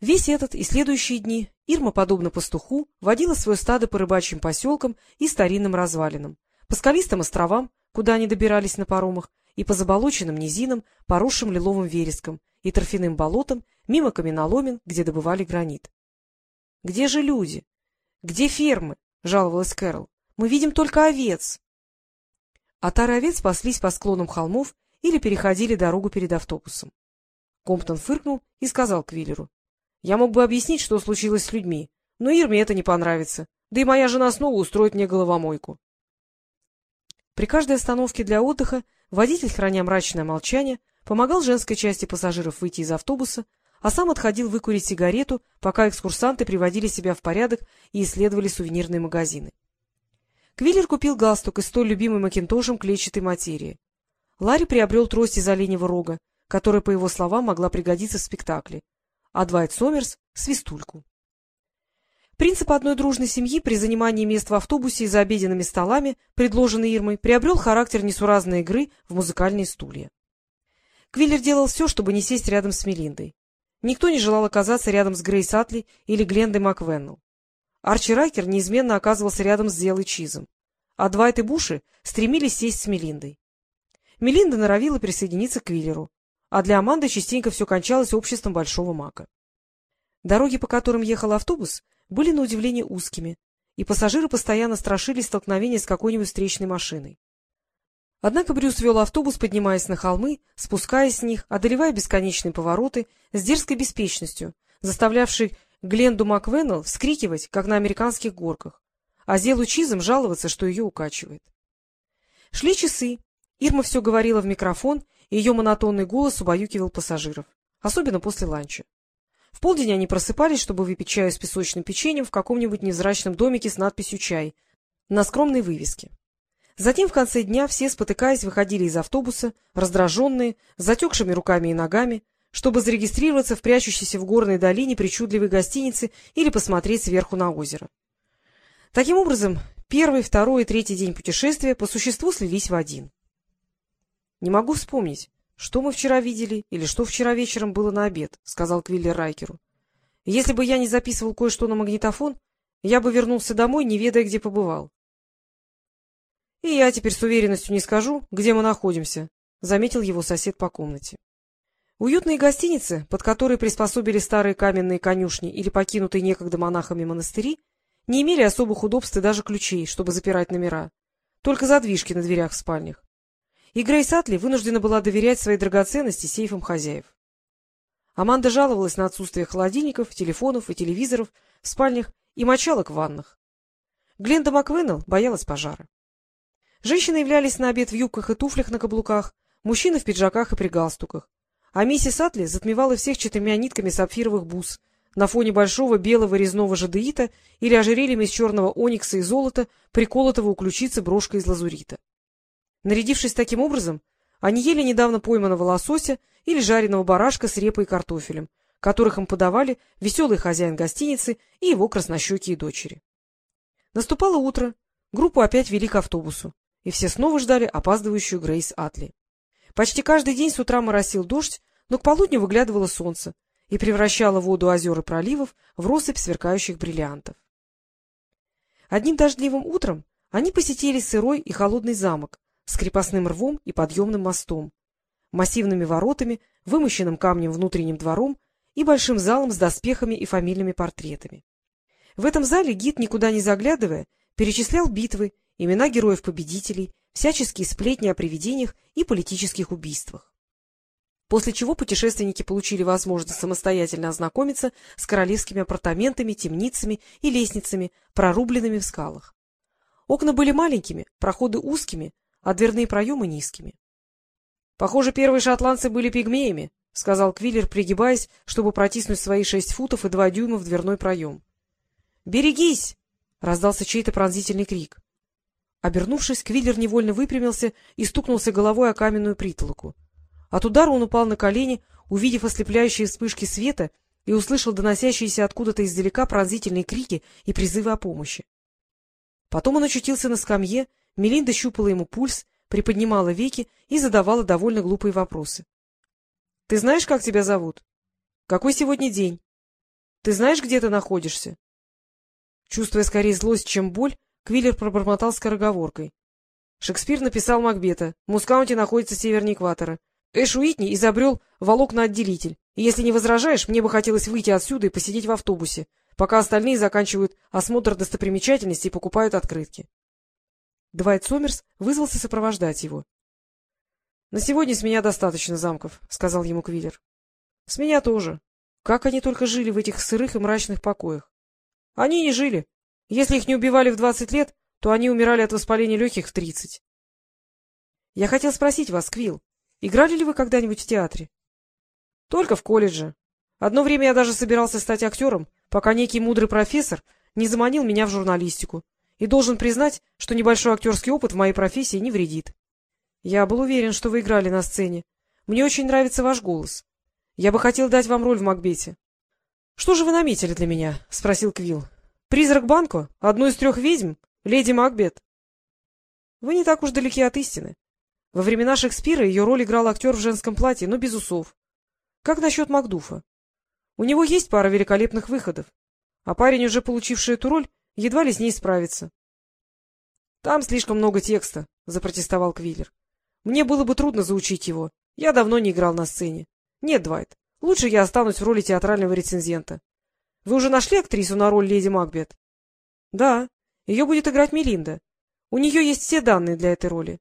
Весь этот и следующие дни Ирма, подобно пастуху, водила свое стадо по рыбачьим поселкам и старинным развалинам, по скалистым островам, куда они добирались на паромах, и по заболоченным низинам, поросшим лиловым вереском, и торфяным болотам, мимо каменоломен, где добывали гранит. — Где же люди? Где фермы? — жаловалась Кэрол. — Мы видим только овец. Отары овец паслись по склонам холмов или переходили дорогу перед автобусом. Комптон фыркнул и сказал Квиллеру. — Я мог бы объяснить, что случилось с людьми, но Ирме это не понравится, да и моя жена снова устроит мне головомойку. При каждой остановке для отдыха водитель, храня мрачное молчание, помогал женской части пассажиров выйти из автобуса, а сам отходил выкурить сигарету, пока экскурсанты приводили себя в порядок и исследовали сувенирные магазины. Квиллер купил галстук из столь любимой макинтошем клетчатой материи. Ларри приобрел трость из оленевого рога, которая, по его словам, могла пригодиться в спектакле, а Двайт Сомерс — свистульку. Принцип одной дружной семьи при занимании мест в автобусе и за обеденными столами, предложенный Ирмой, приобрел характер несуразной игры в музыкальные стулья. Квиллер делал все, чтобы не сесть рядом с Мелиндой. Никто не желал оказаться рядом с Грейс Атли или Глендой Маквеннелл. Арчи Райкер неизменно оказывался рядом с Зелой Чизом, а Двайт и Буши стремились сесть с Мелиндой. Мелинда норовила присоединиться к Квиллеру, а для Аманды частенько все кончалось обществом Большого Мака. Дороги, по которым ехал автобус, были на удивление узкими, и пассажиры постоянно страшились столкновения с какой-нибудь встречной машиной. Однако Брюс вел автобус, поднимаясь на холмы, спускаясь с них, одолевая бесконечные повороты, с дерзкой беспечностью, заставлявший Гленду Маквеннелл вскрикивать, как на американских горках, а Зелу Чизом жаловаться, что ее укачивает. Шли часы. Ирма все говорила в микрофон, ее монотонный голос убаюкивал пассажиров, особенно после ланча. В полдень они просыпались, чтобы выпить чаю с песочным печеньем в каком-нибудь невзрачном домике с надписью «Чай» на скромной вывеске. Затем в конце дня все, спотыкаясь, выходили из автобуса, раздраженные, с затекшими руками и ногами, чтобы зарегистрироваться в прячущейся в горной долине причудливой гостинице или посмотреть сверху на озеро. Таким образом, первый, второй и третий день путешествия по существу слились в один. — Не могу вспомнить, что мы вчера видели или что вчера вечером было на обед, — сказал Квиллер Райкеру. — Если бы я не записывал кое-что на магнитофон, я бы вернулся домой, не ведая, где побывал. — И я теперь с уверенностью не скажу, где мы находимся, — заметил его сосед по комнате. Уютные гостиницы, под которые приспособили старые каменные конюшни или покинутые некогда монахами монастыри, не имели особых удобств и даже ключей, чтобы запирать номера, только задвижки на дверях в спальнях и Грейс Атли вынуждена была доверять свои драгоценности сейфам хозяев. Аманда жаловалась на отсутствие холодильников, телефонов и телевизоров в спальнях и мочалок в ваннах. Гленда Маквеннелл боялась пожара. Женщины являлись на обед в юбках и туфлях на каблуках, мужчины в пиджаках и при галстуках, а миссис Атли затмевала всех четырьмя нитками сапфировых бус на фоне большого белого резного жадеита или ожерельем из черного оникса и золота, приколотого у ключицы брошкой из лазурита. Нарядившись таким образом, они ели недавно пойманного лосося или жареного барашка с репой и картофелем, которых им подавали веселый хозяин гостиницы и его краснощекие дочери. Наступало утро, группу опять вели к автобусу, и все снова ждали опаздывающую Грейс Атли. Почти каждый день с утра моросил дождь, но к полудню выглядывало солнце и превращало воду озер и проливов в россыпь сверкающих бриллиантов. Одним дождливым утром они посетили сырой и холодный замок, с крепостным рвом и подъемным мостом, массивными воротами, вымощенным камнем внутренним двором и большим залом с доспехами и фамильными портретами. В этом зале гид, никуда не заглядывая, перечислял битвы, имена героев-победителей, всяческие сплетни о привидениях и политических убийствах. После чего путешественники получили возможность самостоятельно ознакомиться с королевскими апартаментами, темницами и лестницами, прорубленными в скалах. Окна были маленькими, проходы узкими, а дверные проемы низкими. — Похоже, первые шотландцы были пигмеями, — сказал Квиллер, пригибаясь, чтобы протиснуть свои шесть футов и два дюйма в дверной проем. — Берегись! — раздался чей-то пронзительный крик. Обернувшись, Квиллер невольно выпрямился и стукнулся головой о каменную притолоку. От удара он упал на колени, увидев ослепляющие вспышки света, и услышал доносящиеся откуда-то издалека пронзительные крики и призывы о помощи. Потом он очутился на скамье, Мелинда щупала ему пульс, приподнимала веки и задавала довольно глупые вопросы. — Ты знаешь, как тебя зовут? Какой сегодня день? Ты знаешь, где ты находишься? Чувствуя скорее злость, чем боль, Квиллер пробормотал скороговоркой. Шекспир написал Макбета. В Мускаунте находится севернее экватора. Эш Уитни изобрел волокноотделитель. И если не возражаешь, мне бы хотелось выйти отсюда и посидеть в автобусе, пока остальные заканчивают осмотр достопримечательностей и покупают открытки. Двайт Сомерс вызвался сопровождать его. — На сегодня с меня достаточно замков, — сказал ему Квиллер. — С меня тоже. Как они только жили в этих сырых и мрачных покоях. Они не жили. Если их не убивали в двадцать лет, то они умирали от воспаления легких в тридцать. Я хотел спросить вас, Квилл, играли ли вы когда-нибудь в театре? — Только в колледже. Одно время я даже собирался стать актером, пока некий мудрый профессор не заманил меня в журналистику, и должен признать, что небольшой актерский опыт в моей профессии не вредит. Я был уверен, что вы играли на сцене. Мне очень нравится ваш голос. Я бы хотел дать вам роль в Макбете. — Что же вы наметили для меня? — спросил Квилл. — Призрак Банко? Одну из трех ведьм? Леди Макбет? — Вы не так уж далеки от истины. Во времена Шекспира ее роль играл актер в женском платье, но без усов. Как насчет Макдуфа? У него есть пара великолепных выходов, а парень, уже получивший эту роль, едва ли с ней справится. — Там слишком много текста, — запротестовал Квиллер. — Мне было бы трудно заучить его. Я давно не играл на сцене. Нет, Двайт, лучше я останусь в роли театрального рецензента. Вы уже нашли актрису на роль леди Макбет? — Да. Ее будет играть Мелинда. У нее есть все данные для этой роли.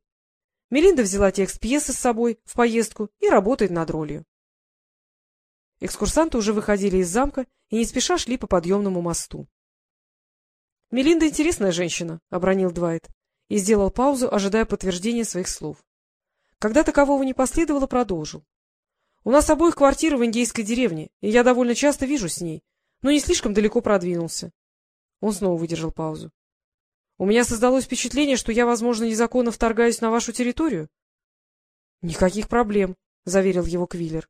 Мелинда взяла текст пьесы с собой в поездку и работает над ролью. Экскурсанты уже выходили из замка и не спеша шли по подъемному мосту. — Мелинда интересная женщина, — обронил Двайт и сделал паузу, ожидая подтверждения своих слов. Когда такового не последовало, продолжил. — У нас обоих квартира в индейской деревне, и я довольно часто вижу с ней, но не слишком далеко продвинулся. Он снова выдержал паузу. — У меня создалось впечатление, что я, возможно, незаконно вторгаюсь на вашу территорию. — Никаких проблем, — заверил его Квиллер.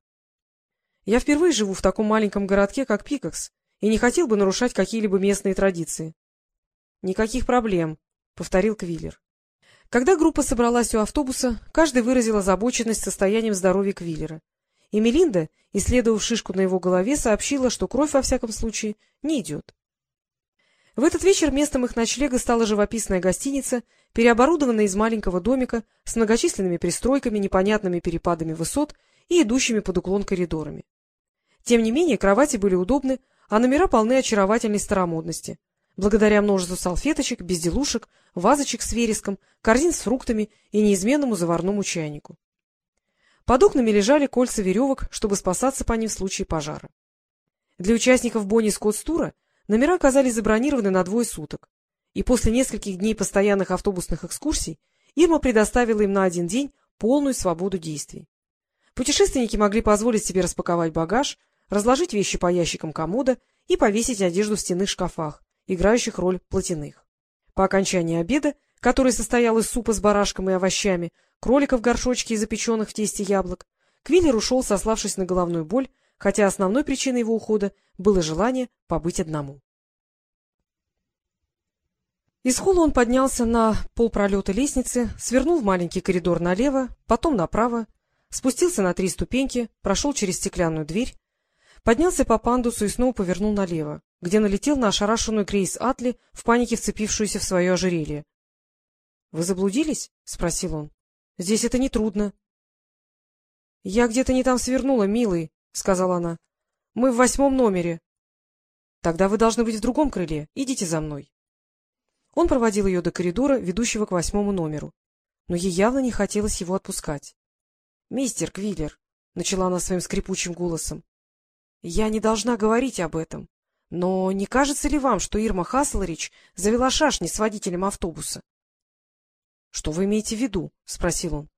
— Я впервые живу в таком маленьком городке, как Пикакс, и не хотел бы нарушать какие-либо местные традиции. — Никаких проблем, — повторил Квиллер. Когда группа собралась у автобуса, каждый выразил озабоченность состоянием здоровья Квиллера. И Мелинда, исследовав шишку на его голове, сообщила, что кровь, во всяком случае, не идет. В этот вечер местом их ночлега стала живописная гостиница, переоборудованная из маленького домика с многочисленными пристройками, непонятными перепадами высот и идущими под уклон коридорами. Тем не менее, кровати были удобны, а номера полны очаровательной старомодности, благодаря множеству салфеточек, безделушек, вазочек с вереском, корзин с фруктами и неизменному заварному чайнику. Под окнами лежали кольца веревок, чтобы спасаться по ним в случае пожара. Для участников Бонни Скотт-Стура Номера оказались забронированы на двое суток, и после нескольких дней постоянных автобусных экскурсий Ирма предоставила им на один день полную свободу действий. Путешественники могли позволить себе распаковать багаж, разложить вещи по ящикам комода и повесить одежду в стенных шкафах, играющих роль платяных. По окончании обеда, который состоял из супа с барашком и овощами, кроликов в горшочке и запеченных в тесте яблок, Квиллер ушел, сославшись на головную боль, хотя основной причиной его ухода было желание побыть одному. Из холла он поднялся на полпролета лестницы, свернул в маленький коридор налево, потом направо, спустился на три ступеньки, прошел через стеклянную дверь, поднялся по пандусу и снова повернул налево, где налетел на ошарашенную Крейс Атли, в панике вцепившуюся в свое ожерелье. — Вы заблудились? — спросил он. — Здесь это нетрудно. — Я где-то не там свернула, милый, — сказала она. — Мы в восьмом номере. — Тогда вы должны быть в другом крыле. Идите за мной. Он проводил ее до коридора, ведущего к восьмому номеру. Но ей явно не хотелось его отпускать. — Мистер Квиллер, — начала она своим скрипучим голосом, — я не должна говорить об этом. Но не кажется ли вам, что Ирма Хаслерич завела шашни с водителем автобуса? — Что вы имеете в виду? — спросил он.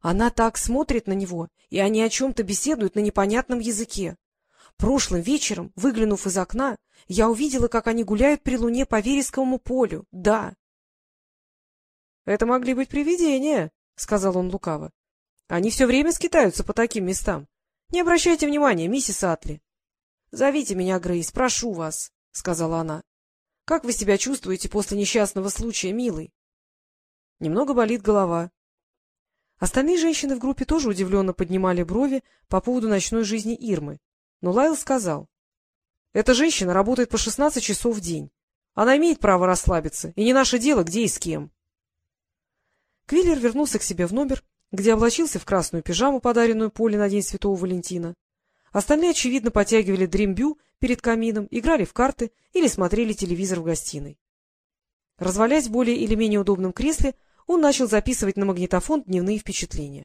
Она так смотрит на него, и они о чем-то беседуют на непонятном языке. Прошлым вечером, выглянув из окна, я увидела, как они гуляют при луне по вересковому полю. Да. — Это могли быть привидения, — сказал он лукаво. — Они все время скитаются по таким местам. Не обращайте внимания, миссис Атли. — Зовите меня, Грейс, прошу вас, — сказала она. — Как вы себя чувствуете после несчастного случая, милый? — Немного болит голова, Остальные женщины в группе тоже удивленно поднимали брови по поводу ночной жизни Ирмы, но Лайл сказал. — Эта женщина работает по 16 часов в день. Она имеет право расслабиться, и не наше дело, где и с кем. Квиллер вернулся к себе в номер, где облачился в красную пижаму, подаренную Поле на День Святого Валентина. Остальные, очевидно, потягивали дрембю перед камином, играли в карты или смотрели телевизор в гостиной. Развалясь в более или менее удобном кресле, он начал записывать на магнитофон дневные впечатления.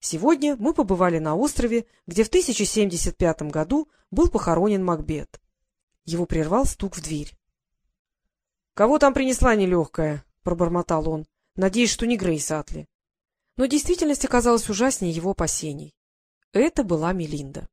Сегодня мы побывали на острове, где в 1075 году был похоронен Макбет. Его прервал стук в дверь. — Кого там принесла нелегкая? — пробормотал он, надеясь, что не Грейс Атли. Но действительность оказалась ужаснее его опасений. Это была Мелинда.